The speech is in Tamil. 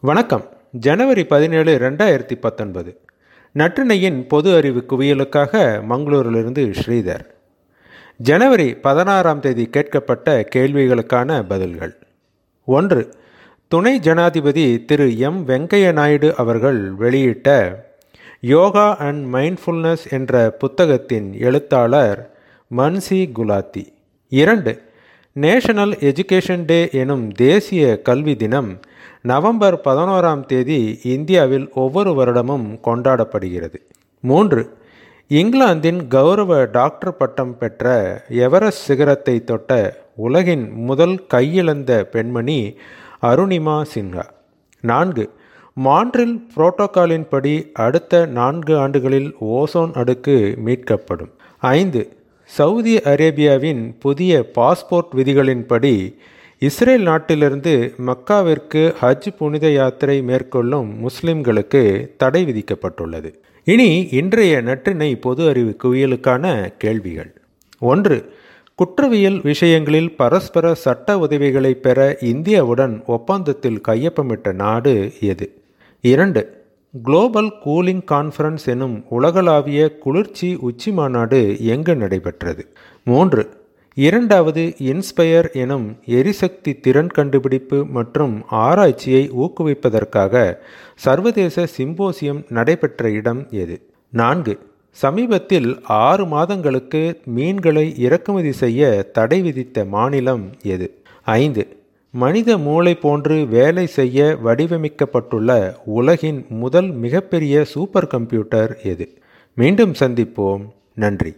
வணக்கம். ஜனவரி பதினேழு ரெண்டாயிரத்தி பத்தொன்பது. நற்றினையின் பொது அறிவு குவியலுக்காக மங்களூரிலிருந்து ஸ்ரீதர். ஜனவரி பதினாறாம் தேதி கேட்கப்பட்ட கேள்விகளுக்கான பதில்கள். ஒன்று துணை ஜனாதிபதி திரு எம் வெங்கைய நாயுடு அவர்கள் வெளியிட்ட யோகா அண்ட் மைண்ட்ஃபுல்னஸ் என்ற புத்தகத்தின் எழுத்தாளர் மன்சி குலாத்தி. இரண்டு நேஷனல் எஜுகேஷன் டே எனும் தேசிய கல்வி தினம் நவம்பர் பதினோராம் தேதி இந்தியாவில் ஒவ்வொரு வருடமும் கொண்டாடப்படுகிறது. மூன்று இங்கிலாந்தின் கௌரவ டாக்டர் பட்டம் பெற்ற எவரெஸ்ட் சிகரத்தை தொட்ட உலகின் முதல் கையிழந்த பெண்மணி அருணிமா சின்ஹா. நான்கு மான்ட்ரில் புரோட்டோகாலின்படி அடுத்த நான்கு ஆண்டுகளில் ஓசோன் அடுக்கு மீட்கப்படும். ஐந்து சவுதி அரேபியாவின் புதிய பாஸ்போர்ட் விதிகளின்படி இஸ்ரேல் நாட்டிலிருந்து மக்காவிற்கு ஹஜ் புனித யாத்திரை மேற்கொள்ளும் முஸ்லிம்களுக்கு தடை விதிக்கப்பட்டுள்ளது. இனி இன்றைய நற்றினை பொது அறிவு குவியலுக்கான கேள்விகள். ஒன்று குற்றவியல் விஷயங்களில் பரஸ்பர சட்ட உதவிகளை பெற இந்தியாவுடன் ஒப்பந்தத்தில் கையொப்பமிட்ட நாடு எது? இரண்டு குளோபல் கூலிங் கான்ஃபரன்ஸ் எனும் உலகளாவிய குளிர்ச்சி உச்சி மாநாடு எங்கு நடைபெற்றது? மூன்று. இரண்டாவது இன்ஸ்பயர் எனும் எரிசக்தி திறன் கண்டுபிடிப்பு மற்றும் ஆராய்ச்சியை ஊக்குவிப்பதற்காக சர்வதேச சிம்போசியம் நடைபெற்ற இடம் எது? நான்கு. சமீபத்தில் ஆறு மாதங்களுக்கு மீன்களை இறக்குமதி செய்ய தடை விதித்த மாநிலம் எது? ஐந்து. மனித மூளை போன்று வேலை செய்ய வடிவமைக்கப்பட்டுள்ள உலகின் முதல் மிகப்பெரிய சூப்பர் கம்ப்யூட்டர் எது? மீண்டும் சந்திப்போம். நன்றி.